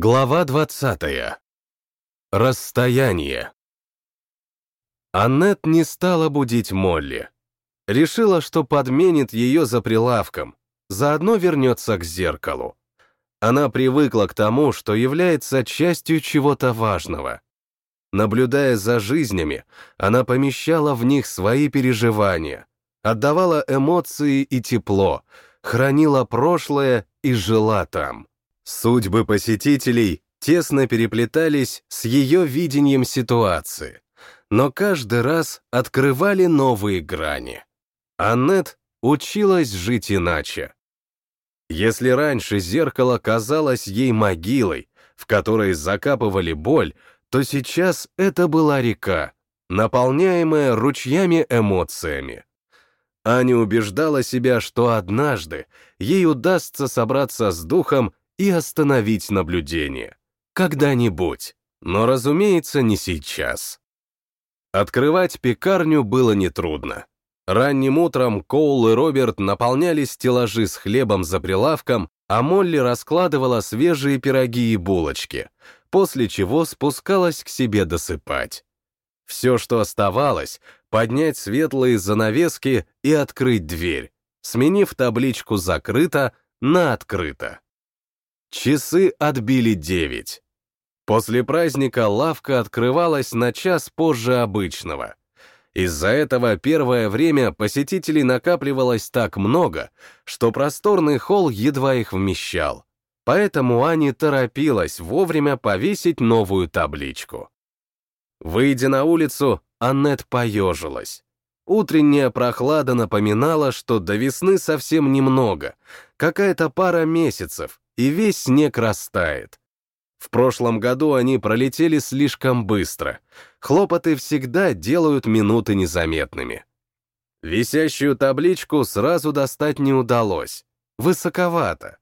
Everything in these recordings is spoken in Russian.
Глава 20. Расстояние. Аннет не стала будить Молли. Решила, что подменит ее за прилавком, заодно вернется к зеркалу. Она привыкла к тому, что является частью чего-то важного. Наблюдая за жизнями, она помещала в них свои переживания, отдавала эмоции и тепло, хранила прошлое и жила там. Судьбы посетителей тесно переплетались с ее видением ситуации, но каждый раз открывали новые грани. Аннет училась жить иначе. Если раньше зеркало казалось ей могилой, в которой закапывали боль, то сейчас это была река, наполняемая ручьями эмоциями. Аня убеждала себя, что однажды ей удастся собраться с духом и остановить наблюдение. Когда-нибудь, но, разумеется, не сейчас. Открывать пекарню было нетрудно. Ранним утром Коул и Роберт наполняли стеллажи с хлебом за прилавком, а Молли раскладывала свежие пироги и булочки, после чего спускалась к себе досыпать. Все, что оставалось, поднять светлые занавески и открыть дверь, сменив табличку «Закрыто» на «Открыто». Часы отбили девять. После праздника лавка открывалась на час позже обычного. Из-за этого первое время посетителей накапливалось так много, что просторный холл едва их вмещал. Поэтому Ани торопилась вовремя повесить новую табличку. Выйдя на улицу, Аннет поежилась. Утренняя прохлада напоминала, что до весны совсем немного, какая-то пара месяцев, и весь снег растает. В прошлом году они пролетели слишком быстро. Хлопоты всегда делают минуты незаметными. Висящую табличку сразу достать не удалось. Высоковато.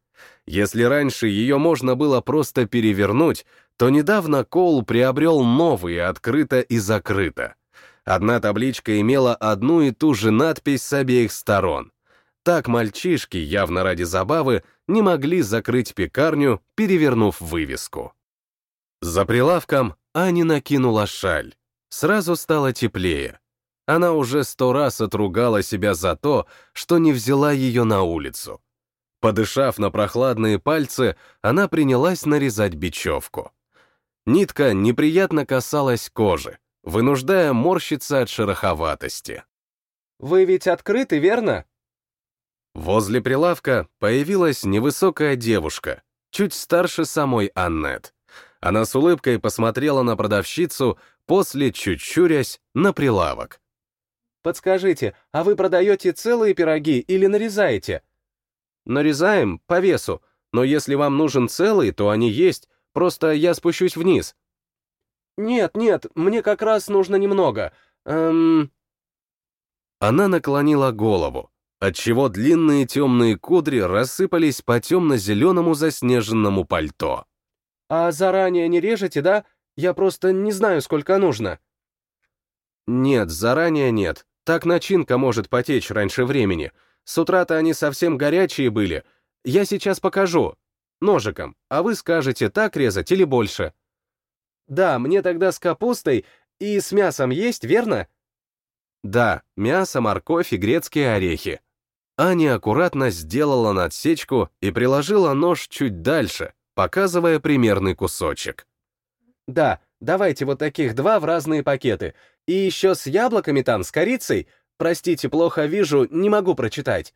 Если раньше ее можно было просто перевернуть, то недавно Коул приобрел новые открыто и закрыто. Одна табличка имела одну и ту же надпись с обеих сторон. Так мальчишки, явно ради забавы, не могли закрыть пекарню, перевернув вывеску. За прилавком Ани накинула шаль. Сразу стало теплее. Она уже сто раз отругала себя за то, что не взяла ее на улицу. Подышав на прохладные пальцы, она принялась нарезать бечевку. Нитка неприятно касалась кожи, вынуждая морщиться от шероховатости. «Вы ведь открыты, верно?» Возле прилавка появилась невысокая девушка, чуть старше самой Аннет. Она с улыбкой посмотрела на продавщицу, после, чуть чурясь, на прилавок. «Подскажите, а вы продаете целые пироги или нарезаете?» «Нарезаем по весу, но если вам нужен целый, то они есть, просто я спущусь вниз». «Нет, нет, мне как раз нужно немного. Эм...» Она наклонила голову, отчего длинные темные кудри рассыпались по темно-зеленому заснеженному пальто. «А заранее не режете, да? Я просто не знаю, сколько нужно». «Нет, заранее нет. Так начинка может потечь раньше времени. С утра-то они совсем горячие были. Я сейчас покажу. Ножиком. А вы скажете, так резать или больше?» «Да, мне тогда с капустой и с мясом есть, верно?» «Да, мясо, морковь и грецкие орехи», Аня аккуратно сделала надсечку и приложила нож чуть дальше, показывая примерный кусочек. «Да, давайте вот таких два в разные пакеты. И еще с яблоками там, с корицей. Простите, плохо вижу, не могу прочитать».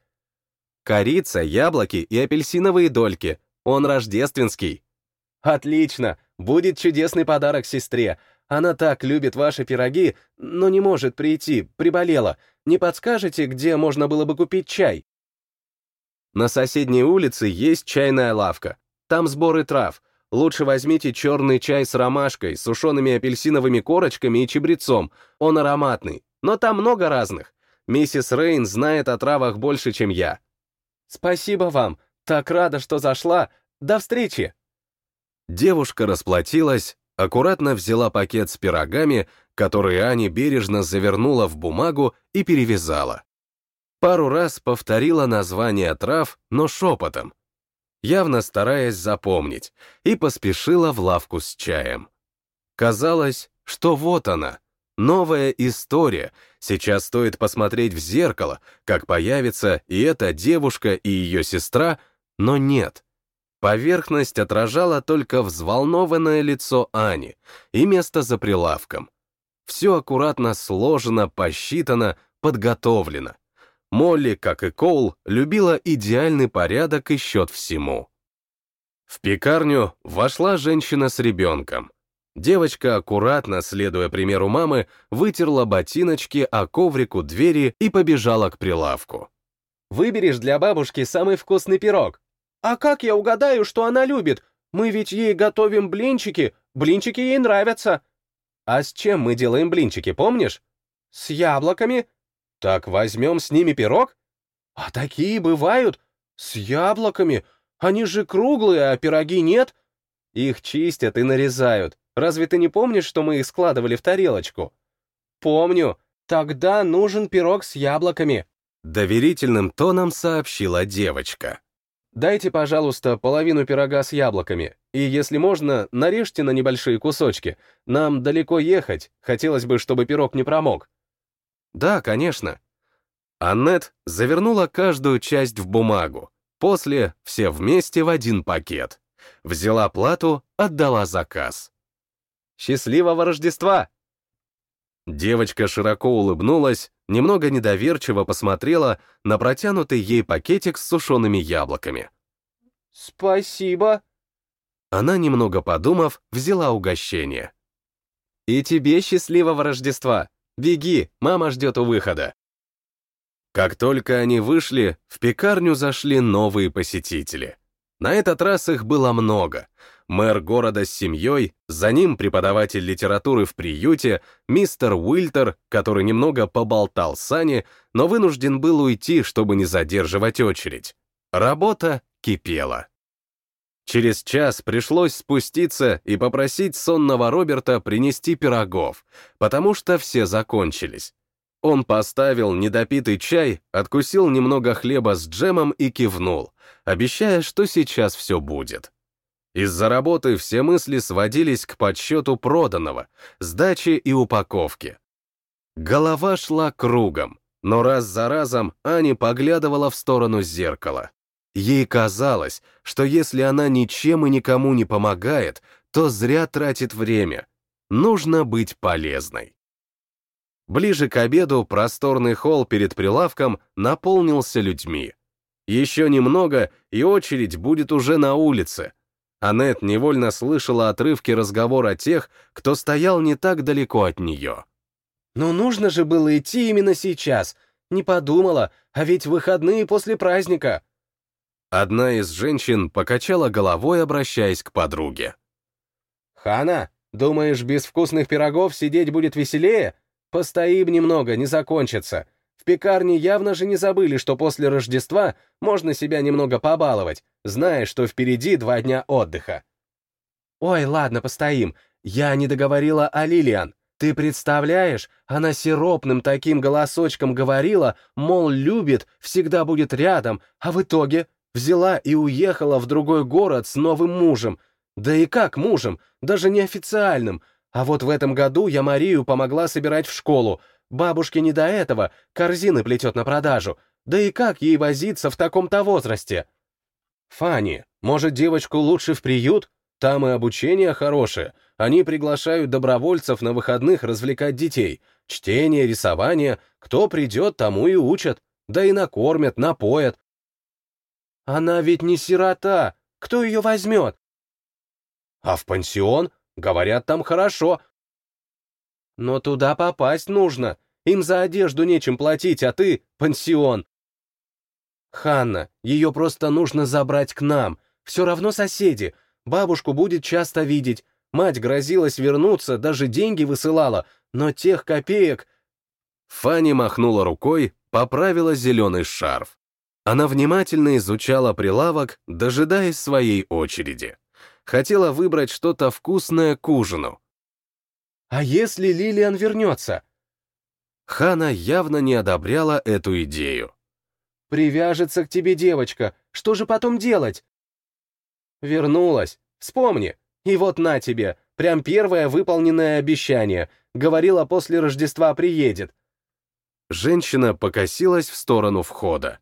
«Корица, яблоки и апельсиновые дольки. Он рождественский». «Отлично! Будет чудесный подарок сестре. Она так любит ваши пироги, но не может прийти, приболела. Не подскажете, где можно было бы купить чай? На соседней улице есть чайная лавка. Там сборы трав. Лучше возьмите черный чай с ромашкой, сушеными апельсиновыми корочками и чабрецом. Он ароматный. Но там много разных. Миссис Рейн знает о травах больше, чем я. Спасибо вам. Так рада, что зашла. До встречи. Девушка расплатилась, аккуратно взяла пакет с пирогами, который Аня бережно завернула в бумагу и перевязала. Пару раз повторила название трав, но шепотом. явно стараясь запомнить, и поспешила в лавку с чаем. Казалось, что вот она, новая история, сейчас стоит посмотреть в зеркало, как появится и эта девушка, и ее сестра, но нет. Поверхность отражала только взволнованное лицо Ани и место за прилавком. Все аккуратно сложено, посчитано, подготовлено. Молли, как и Коул, любила идеальный порядок и счет всему. В пекарню вошла женщина с ребенком. Девочка, аккуратно, следуя примеру мамы, вытерла ботиночки о коврику двери и побежала к прилавку. «Выберешь для бабушки самый вкусный пирог». «А как я угадаю, что она любит? Мы ведь ей готовим блинчики, блинчики ей нравятся». «А с чем мы делаем блинчики, помнишь?» «С яблоками», так возьмем с ними пирог? А такие бывают. С яблоками. Они же круглые, а пироги нет. Их чистят и нарезают. Разве ты не помнишь, что мы их складывали в тарелочку? Помню. Тогда нужен пирог с яблоками. Доверительным тоном сообщила девочка. Дайте, пожалуйста, половину пирога с яблоками. И, если можно, нарежьте на небольшие кусочки. Нам далеко ехать. Хотелось бы, чтобы пирог не промок. Да, конечно. Аннет завернула каждую часть в бумагу, после все вместе в один пакет. Взяла плату, отдала заказ. «Счастливого Рождества!» Девочка широко улыбнулась, немного недоверчиво посмотрела на протянутый ей пакетик с сушеными яблоками. «Спасибо!» Она, немного подумав, взяла угощение. «И тебе счастливого Рождества!» Беги, мама ждет у выхода. Как только они вышли, в пекарню зашли новые посетители. На этот раз их было много. Мэр города с семьей, за ним преподаватель литературы в приюте, мистер Уильтер, который немного поболтал с Ани, но вынужден был уйти, чтобы не задерживать очередь. Работа кипела. Через час пришлось спуститься и попросить сонного Роберта принести пирогов, потому что все закончились. Он поставил недопитый чай, откусил немного хлеба с джемом и кивнул, обещая, что сейчас все будет. Из-за работы все мысли сводились к подсчету проданного, сдаче и упаковке. Голова шла кругом, но раз за разом Ани поглядывала в сторону зеркала. Ей казалось, что если она ничем и никому не помогает, то зря тратит время. Нужно быть полезной. Ближе к обеду просторный холл перед прилавком наполнился людьми. Еще немного, и очередь будет уже на улице. Аннет невольно слышала отрывки разговора тех, кто стоял не так далеко от нее. «Но нужно же было идти именно сейчас. Не подумала, а ведь выходные после праздника». Одна из женщин покачала головой, обращаясь к подруге. «Хана, думаешь, без вкусных пирогов сидеть будет веселее? Постоим немного, не закончится. В пекарне явно же не забыли, что после Рождества можно себя немного побаловать, зная, что впереди два дня отдыха». «Ой, ладно, постоим. Я не договорила о Лилиан. Ты представляешь, она сиропным таким голосочком говорила, мол, любит, всегда будет рядом, а в итоге Взяла и уехала в другой город с новым мужем. Да и как мужем, даже неофициальным. А вот в этом году я Марию помогла собирать в школу. Бабушке не до этого, корзины плетет на продажу. Да и как ей возиться в таком-то возрасте? Фанни, может, девочку лучше в приют? Там и обучение хорошее. Они приглашают добровольцев на выходных развлекать детей. Чтение, рисование. Кто придет, тому и учат. Да и накормят, напоят, она ведь не сирота. Кто ее возьмет? А в пансион? Говорят, там хорошо. Но туда попасть нужно. Им за одежду нечем платить, а ты — пансион. Ханна, ее просто нужно забрать к нам. Все равно соседи. Бабушку будет часто видеть. Мать грозилась вернуться, даже деньги высылала, но тех копеек... Фанни махнула рукой, поправила зеленый шарф. Она внимательно изучала прилавок, дожидаясь своей очереди. Хотела выбрать что-то вкусное к ужину. «А если Лилиан вернется?» Хана явно не одобряла эту идею. «Привяжется к тебе девочка. Что же потом делать?» Вернулась. Вспомни. И вот на тебе, прям первое выполненное обещание. Говорила, после Рождества приедет. Женщина покосилась в сторону входа.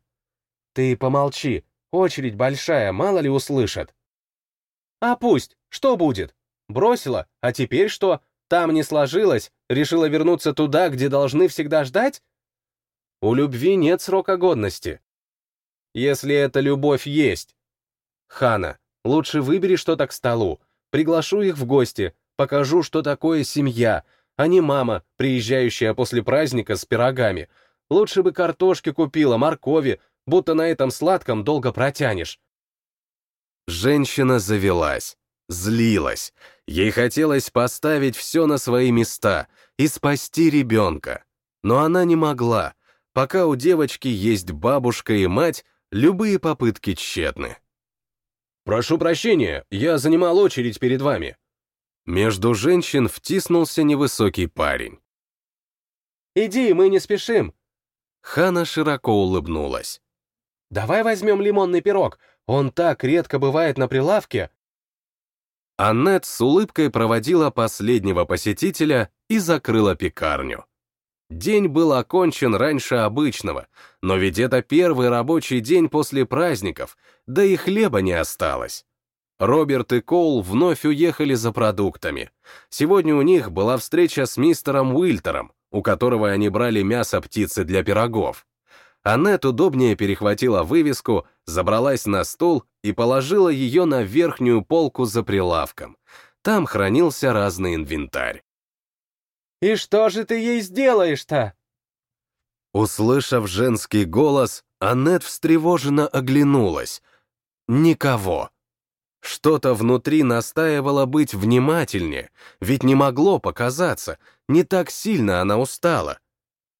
Ты помолчи. Очередь большая, мало ли услышат. А пусть. Что будет? Бросила, а теперь что? Там не сложилось, решила вернуться туда, где должны всегда ждать? У любви нет срока годности. Если эта любовь есть. Хана, лучше выбери что-то к столу. Приглашу их в гости, покажу, что такое семья, а не мама, приезжающая после праздника с пирогами. Лучше бы картошки купила, моркови, будто на этом сладком долго протянешь. Женщина завелась, злилась. Ей хотелось поставить все на свои места и спасти ребенка. Но она не могла. Пока у девочки есть бабушка и мать, любые попытки тщетны. «Прошу прощения, я занимал очередь перед вами». Между женщин втиснулся невысокий парень. «Иди, мы не спешим». Хана широко улыбнулась. «Давай возьмем лимонный пирог, он так редко бывает на прилавке». Аннет с улыбкой проводила последнего посетителя и закрыла пекарню. День был окончен раньше обычного, но ведь это первый рабочий день после праздников, да и хлеба не осталось. Роберт и Коул вновь уехали за продуктами. Сегодня у них была встреча с мистером Уильтером, у которого они брали мясо птицы для пирогов. Аннет удобнее перехватила вывеску, забралась на стул и положила ее на верхнюю полку за прилавком. Там хранился разный инвентарь. «И что же ты ей сделаешь-то?» Услышав женский голос, Аннет встревоженно оглянулась. Никого. Что-то внутри настаивало быть внимательнее, ведь не могло показаться, не так сильно она устала.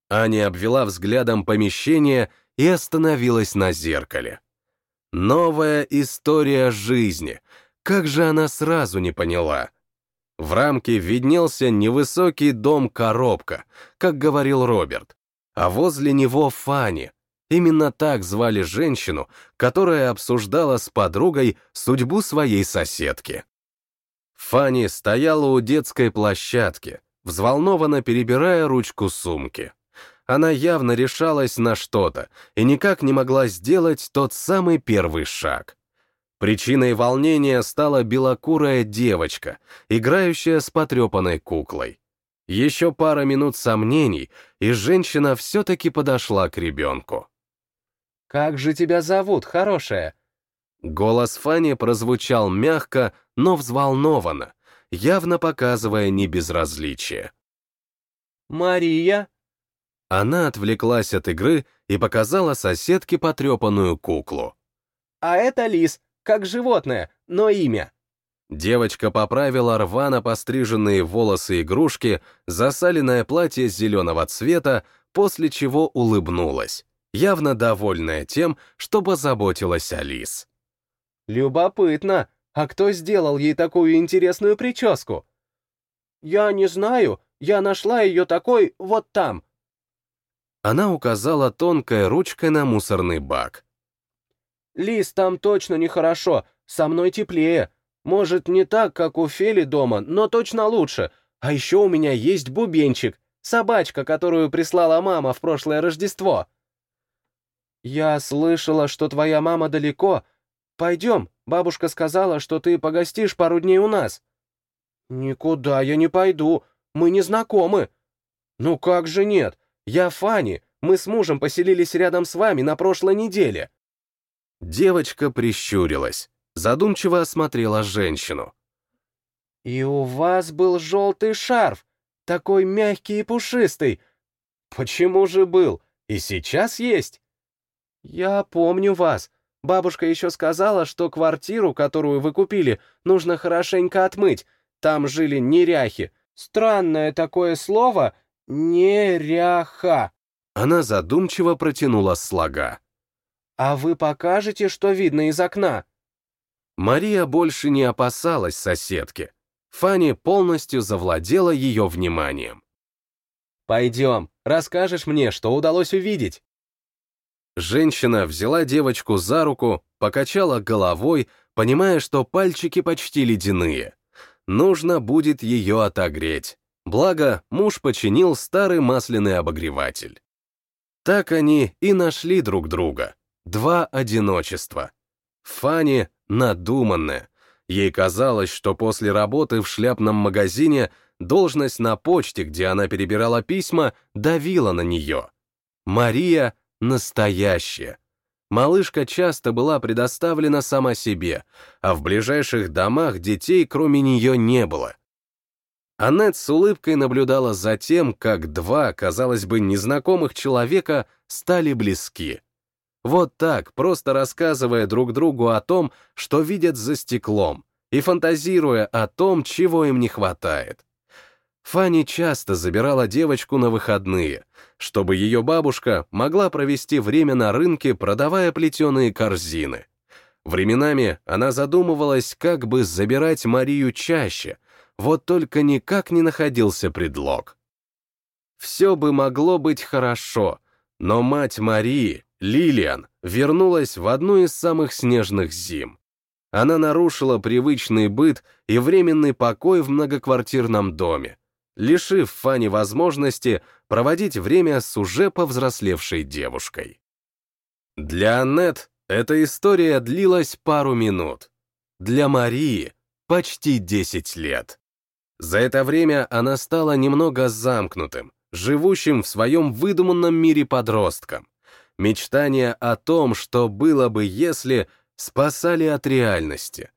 Аня обвела взглядом помещение и остановилась на зеркале. Новая история жизни. Как же она сразу не поняла? В рамке виднелся невысокий дом-коробка, как говорил Роберт, а возле него Фанни. Именно так звали женщину, которая обсуждала с подругой судьбу своей соседки. Фанни стояла у детской площадки, взволнованно перебирая ручку сумки. Она явно решалась на что-то и никак не могла сделать тот самый первый шаг. Причиной волнения стала белокурая девочка, играющая с потрепанной куклой. Еще пара минут сомнений, и женщина все-таки подошла к ребенку. «Как же тебя зовут, хорошая?» Голос Фани прозвучал мягко, но взволнованно, явно показывая небезразличие. «Мария?» Она отвлеклась от игры и показала соседке потрепанную куклу. «А это лис, как животное, но имя». Девочка поправила рвано постриженные волосы игрушки, засаленное платье зеленого цвета, после чего улыбнулась, явно довольная тем, что позаботилась о лис. «Любопытно, а кто сделал ей такую интересную прическу?» «Я не знаю, я нашла ее такой вот там», она указала тонкой ручкой на мусорный бак. «Лис, там точно нехорошо, со мной теплее. Может, не так, как у Фели дома, но точно лучше. А еще у меня есть бубенчик, собачка, которую прислала мама в прошлое Рождество». «Я слышала, что твоя мама далеко. Пойдем, бабушка сказала, что ты погостишь пару дней у нас». «Никуда я не пойду, мы не знакомы». «Ну как же нет? Я Фанни, мы с мужем поселились рядом с вами на прошлой неделе». Девочка прищурилась, задумчиво осмотрела женщину. «И у вас был желтый шарф, такой мягкий и пушистый. Почему же был? И сейчас есть?» «Я помню вас. Бабушка еще сказала, что квартиру, которую вы купили, нужно хорошенько отмыть. Там жили неряхи. Странное такое слово, «Неряха!» Она задумчиво протянула слога. «А вы покажете, что видно из окна?» Мария больше не опасалась соседки. Фанни полностью завладела ее вниманием. «Пойдем, расскажешь мне, что удалось увидеть». Женщина взяла девочку за руку, покачала головой, понимая, что пальчики почти ледяные. Нужно будет ее отогреть. Благо, муж починил старый масляный обогреватель. Так они и нашли друг друга. Два одиночества. Фанни надуманная. Ей казалось, что после работы в шляпном магазине должность на почте, где она перебирала письма, давила на нее. Мария настоящая. Малышка часто была предоставлена сама себе, а в ближайших домах детей кроме нее не было. Аннет с улыбкой наблюдала за тем, как два, казалось бы, незнакомых человека стали близки. Вот так, просто рассказывая друг другу о том, что видят за стеклом, и фантазируя о том, чего им не хватает. Фанни часто забирала девочку на выходные, чтобы ее бабушка могла провести время на рынке, продавая плетеные корзины. Временами она задумывалась, как бы забирать Марию чаще, вот только никак не находился предлог. Все бы могло быть хорошо, но мать Марии, Лилиан, вернулась в одну из самых снежных зим. Она нарушила привычный быт и временный покой в многоквартирном доме, лишив Фани возможности проводить время с уже повзрослевшей девушкой. Для Аннет эта история длилась пару минут. Для Марии — почти 10 лет. За это время она стала немного замкнутым, живущим в своем выдуманном мире подростком. Мечтания о том, что было бы, если спасали от реальности.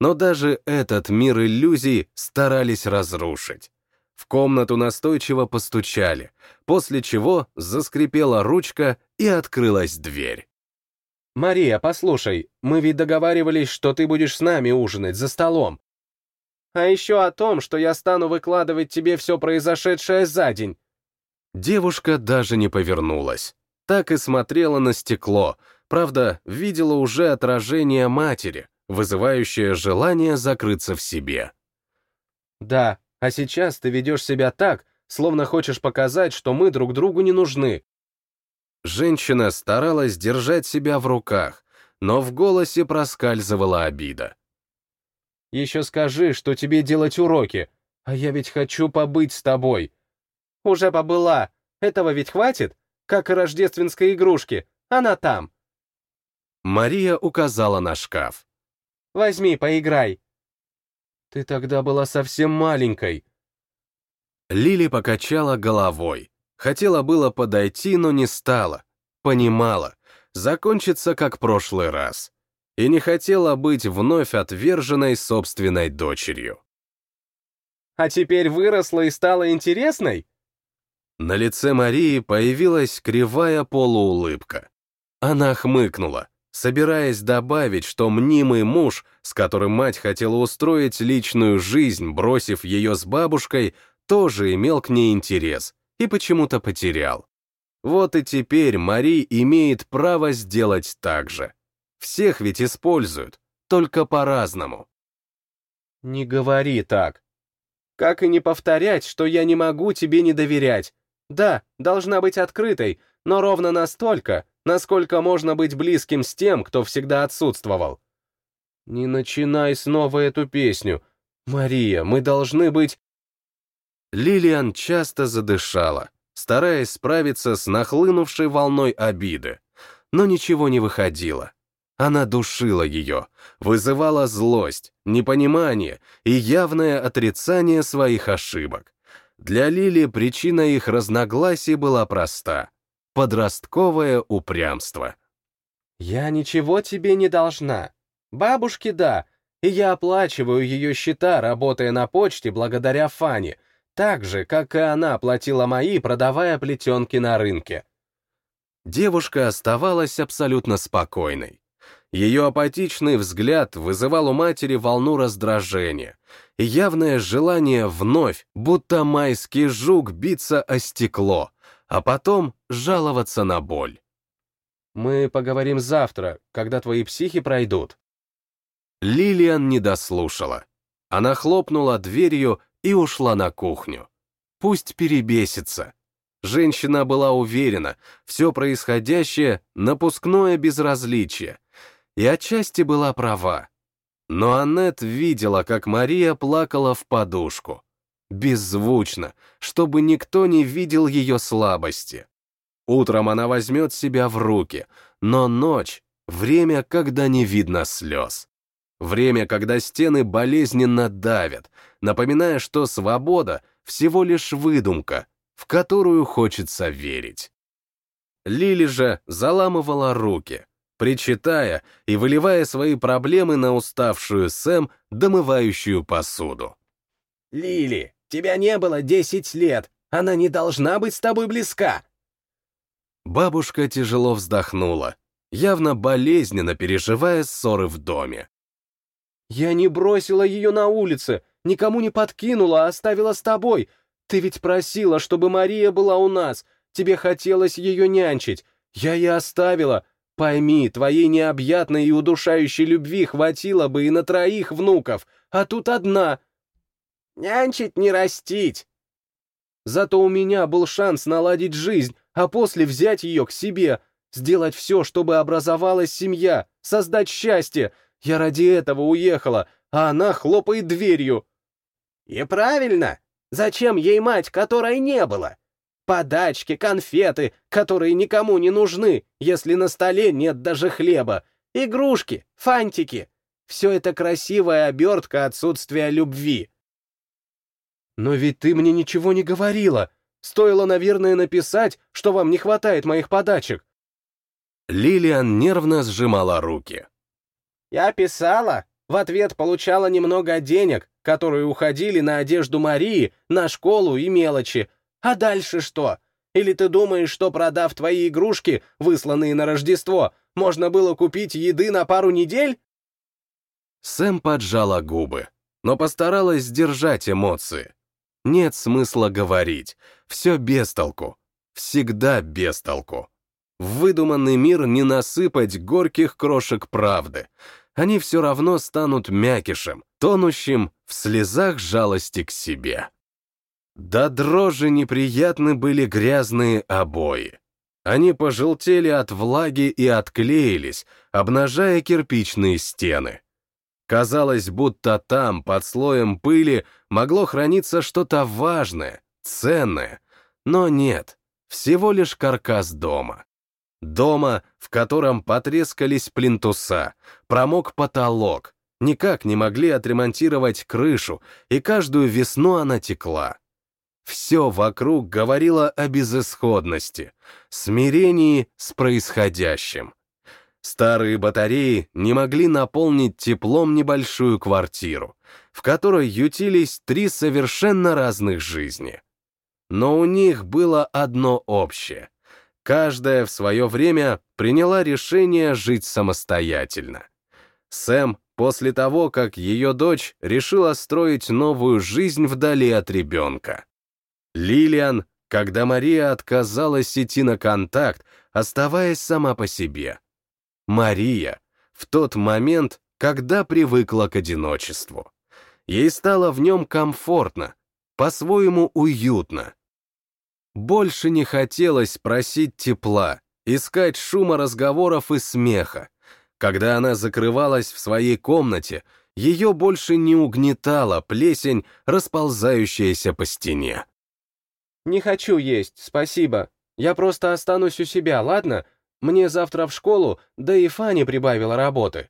Но даже этот мир иллюзий старались разрушить. В комнату настойчиво постучали, после чего заскрипела ручка и открылась дверь. «Мария, послушай, мы ведь договаривались, что ты будешь с нами ужинать за столом. А еще о том, что я стану выкладывать тебе все произошедшее за день». Девушка даже не повернулась. Так и смотрела на стекло, правда, видела уже отражение матери, вызывающее желание закрыться в себе. «Да, а сейчас ты ведешь себя так, словно хочешь показать, что мы друг другу не нужны. Женщина старалась держать себя в руках, но в голосе проскальзывала обида. «Еще скажи, что тебе делать уроки, а я ведь хочу побыть с тобой». «Уже побыла. Этого ведь хватит? Как и рождественской игрушки. Она там». Мария указала на шкаф. «Возьми, поиграй». Ты тогда была совсем маленькой. Лили покачала головой. Хотела было подойти, но не стала. Понимала. Закончится, как прошлый раз. И не хотела быть вновь отверженной собственной дочерью. А теперь выросла и стала интересной? На лице Марии появилась кривая полуулыбка. Она хмыкнула собираясь добавить, что мнимый муж, с которым мать хотела устроить личную жизнь, бросив ее с бабушкой, тоже имел к ней интерес и почему-то потерял. Вот и теперь Мари имеет право сделать так же. Всех ведь используют, только по-разному. Не говори так. Как и не повторять, что я не могу тебе не доверять. Да, должна быть открытой, но ровно настолько, насколько можно быть близким с тем, кто всегда отсутствовал. Не начинай снова эту песню. Мария, мы должны быть... Лилиан часто задышала, стараясь справиться с нахлынувшей волной обиды, но ничего не выходило. Она душила ее, вызывала злость, непонимание и явное отрицание своих ошибок. Для Лили причина их разногласий была проста — подростковое упрямство. «Я ничего тебе не должна. Бабушке — да, и я оплачиваю ее счета, работая на почте благодаря Фане, так же, как и она оплатила мои, продавая плетенки на рынке». Девушка оставалась абсолютно спокойной. Ее апатичный взгляд вызывал у матери волну раздражения и явное желание вновь, будто майский жук, биться о стекло, а потом жаловаться на боль. «Мы поговорим завтра, когда твои психи пройдут». Лилиан не дослушала. Она хлопнула дверью и ушла на кухню. Пусть перебесится. Женщина была уверена, все происходящее — напускное безразличие — и отчасти была права. Но Аннет видела, как Мария плакала в подушку. Беззвучно, чтобы никто не видел ее слабости. Утром она возьмет себя в руки, но ночь — время, когда не видно слез. Время, когда стены болезненно давят, напоминая, что свобода — всего лишь выдумка, в которую хочется верить. Лили же заламывала руки, причитая и выливая свои проблемы на уставшую Сэм, домывающую посуду. «Лили, тебя не было десять лет, она не должна быть с тобой близка!» Бабушка тяжело вздохнула, явно болезненно переживая ссоры в доме. «Я не бросила ее на улице, никому не подкинула, а оставила с тобой. Ты ведь просила, чтобы Мария была у нас, тебе хотелось ее нянчить. Я и оставила, Пойми, твоей необъятной и удушающей любви хватило бы и на троих внуков, а тут одна. Нянчить не растить. Зато у меня был шанс наладить жизнь, а после взять ее к себе, сделать все, чтобы образовалась семья, создать счастье. Я ради этого уехала, а она хлопает дверью. И правильно. Зачем ей мать, которой не было? Подачки, конфеты, которые никому не нужны, если на столе нет даже хлеба. Игрушки, фантики. Все это красивая обертка отсутствия любви. Но ведь ты мне ничего не говорила. Стоило, наверное, написать, что вам не хватает моих подачек. Лилиан нервно сжимала руки. Я писала, в ответ получала немного денег, которые уходили на одежду Марии, на школу и мелочи, а дальше что? Или ты думаешь, что, продав твои игрушки, высланные на Рождество, можно было купить еды на пару недель? Сэм поджала губы, но постаралась сдержать эмоции. Нет смысла говорить, все без толку, всегда без толку. В выдуманный мир не насыпать горьких крошек правды. Они все равно станут мякишем, тонущим в слезах жалости к себе. Да дрожи неприятны были грязные обои. Они пожелтели от влаги и отклеились, обнажая кирпичные стены. Казалось, будто там, под слоем пыли, могло храниться что-то важное, ценное. Но нет, всего лишь каркас дома. Дома, в котором потрескались плинтуса, промок потолок, никак не могли отремонтировать крышу, и каждую весну она текла. Все вокруг говорило о безысходности, смирении с происходящим. Старые батареи не могли наполнить теплом небольшую квартиру, в которой ютились три совершенно разных жизни. Но у них было одно общее. Каждая в свое время приняла решение жить самостоятельно. Сэм, после того, как ее дочь решила строить новую жизнь вдали от ребенка. Лилиан, когда Мария отказалась идти на контакт, оставаясь сама по себе. Мария, в тот момент, когда привыкла к одиночеству. Ей стало в нем комфортно, по-своему уютно. Больше не хотелось просить тепла, искать шума разговоров и смеха. Когда она закрывалась в своей комнате, ее больше не угнетала плесень, расползающаяся по стене. «Не хочу есть, спасибо. Я просто останусь у себя, ладно? Мне завтра в школу, да и Фанни прибавила работы».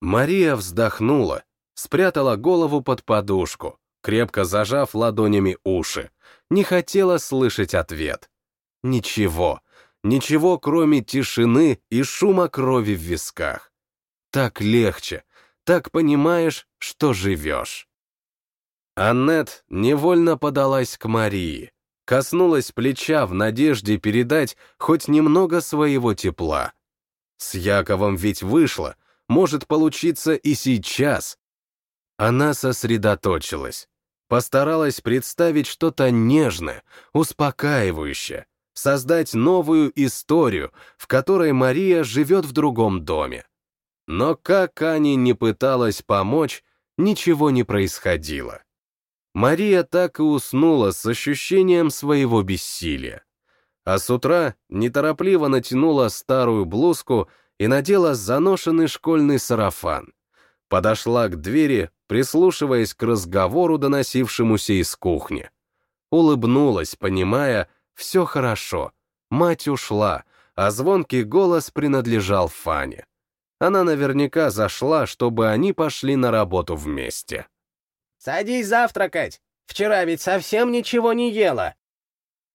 Мария вздохнула, спрятала голову под подушку, крепко зажав ладонями уши. Не хотела слышать ответ. Ничего, ничего, кроме тишины и шума крови в висках. Так легче, так понимаешь, что живешь. Аннет невольно подалась к Марии, коснулась плеча в надежде передать хоть немного своего тепла. С Яковом ведь вышло, может получиться и сейчас. Она сосредоточилась, постаралась представить что-то нежное, успокаивающее, создать новую историю, в которой Мария живет в другом доме. Но как Ани не пыталась помочь, ничего не происходило. Мария так и уснула с ощущением своего бессилия. А с утра неторопливо натянула старую блузку и надела заношенный школьный сарафан. Подошла к двери, прислушиваясь к разговору, доносившемуся из кухни. Улыбнулась, понимая, все хорошо. Мать ушла, а звонкий голос принадлежал Фане. Она наверняка зашла, чтобы они пошли на работу вместе. «Садись завтракать! Вчера ведь совсем ничего не ела!»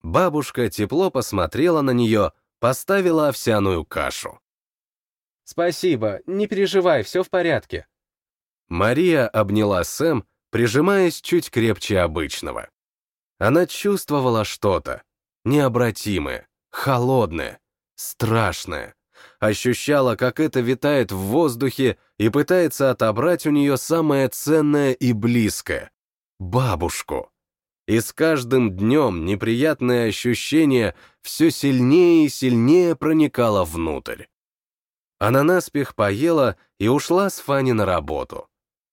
Бабушка тепло посмотрела на нее, поставила овсяную кашу. «Спасибо, не переживай, все в порядке». Мария обняла Сэм, прижимаясь чуть крепче обычного. Она чувствовала что-то необратимое, холодное, страшное. Ощущала, как это витает в воздухе и пытается отобрать у нее самое ценное и близкое — бабушку. И с каждым днем неприятное ощущение все сильнее и сильнее проникало внутрь. Она наспех поела и ушла с Фани на работу.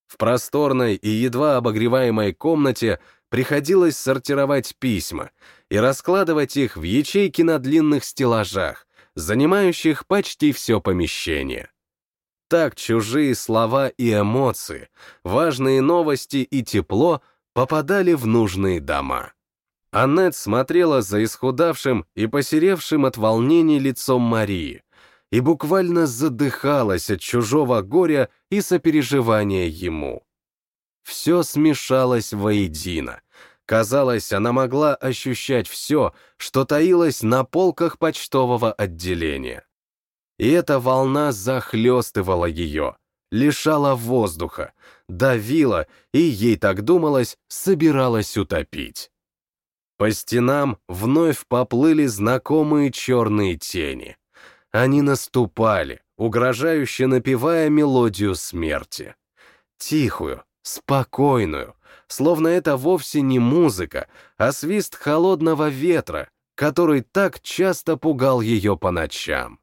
В просторной и едва обогреваемой комнате приходилось сортировать письма и раскладывать их в ячейки на длинных стеллажах, занимающих почти все помещение. Так чужие слова и эмоции, важные новости и тепло попадали в нужные дома. Аннет смотрела за исхудавшим и посеревшим от волнений лицом Марии и буквально задыхалась от чужого горя и сопереживания ему. Все смешалось воедино. Казалось, она могла ощущать все, что таилось на полках почтового отделения. И эта волна захлестывала ее, лишала воздуха, давила и, ей так думалось, собиралась утопить. По стенам вновь поплыли знакомые черные тени. Они наступали, угрожающе напевая мелодию смерти. Тихую, спокойную, словно это вовсе не музыка, а свист холодного ветра, который так часто пугал ее по ночам.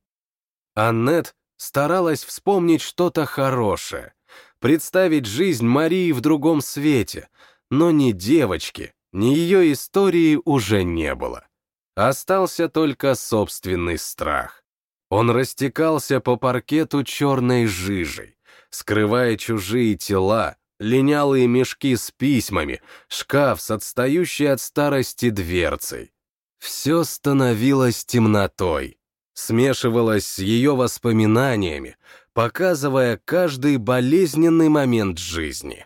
Аннет старалась вспомнить что-то хорошее, представить жизнь Марии в другом свете, но ни девочки, ни ее истории уже не было. Остался только собственный страх. Он растекался по паркету черной жижей, скрывая чужие тела, линялые мешки с письмами, шкаф с отстающей от старости дверцей. Все становилось темнотой, смешивалось с ее воспоминаниями, показывая каждый болезненный момент жизни.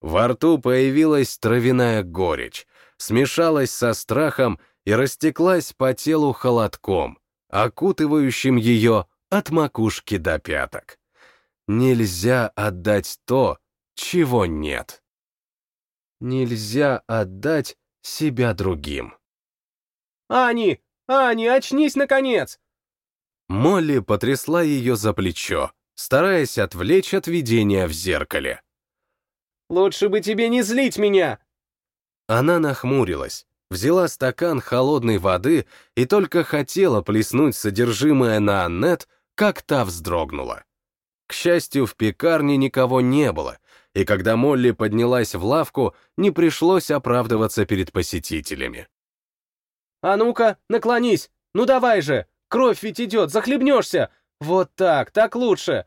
Во рту появилась травяная горечь, смешалась со страхом и растеклась по телу холодком, окутывающим ее от макушки до пяток. Нельзя отдать то, чего нет. Нельзя отдать себя другим. «Ани! Ани, очнись, наконец!» Молли потрясла ее за плечо, стараясь отвлечь от видения в зеркале. «Лучше бы тебе не злить меня!» Она нахмурилась, взяла стакан холодной воды и только хотела плеснуть содержимое на Аннет, как та вздрогнула. К счастью, в пекарне никого не было, и когда Молли поднялась в лавку, не пришлось оправдываться перед посетителями. «А ну-ка, наклонись! Ну давай же! Кровь ведь идет, захлебнешься! Вот так, так лучше!»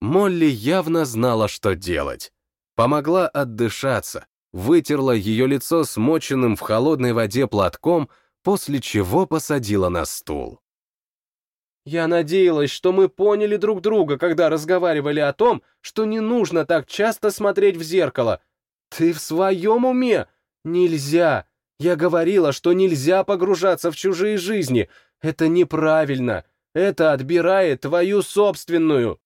Молли явно знала, что делать. Помогла отдышаться, вытерла ее лицо смоченным в холодной воде платком, после чего посадила на стул. Я надеялась, что мы поняли друг друга, когда разговаривали о том, что не нужно так часто смотреть в зеркало. Ты в своем уме? Нельзя. Я говорила, что нельзя погружаться в чужие жизни. Это неправильно. Это отбирает твою собственную.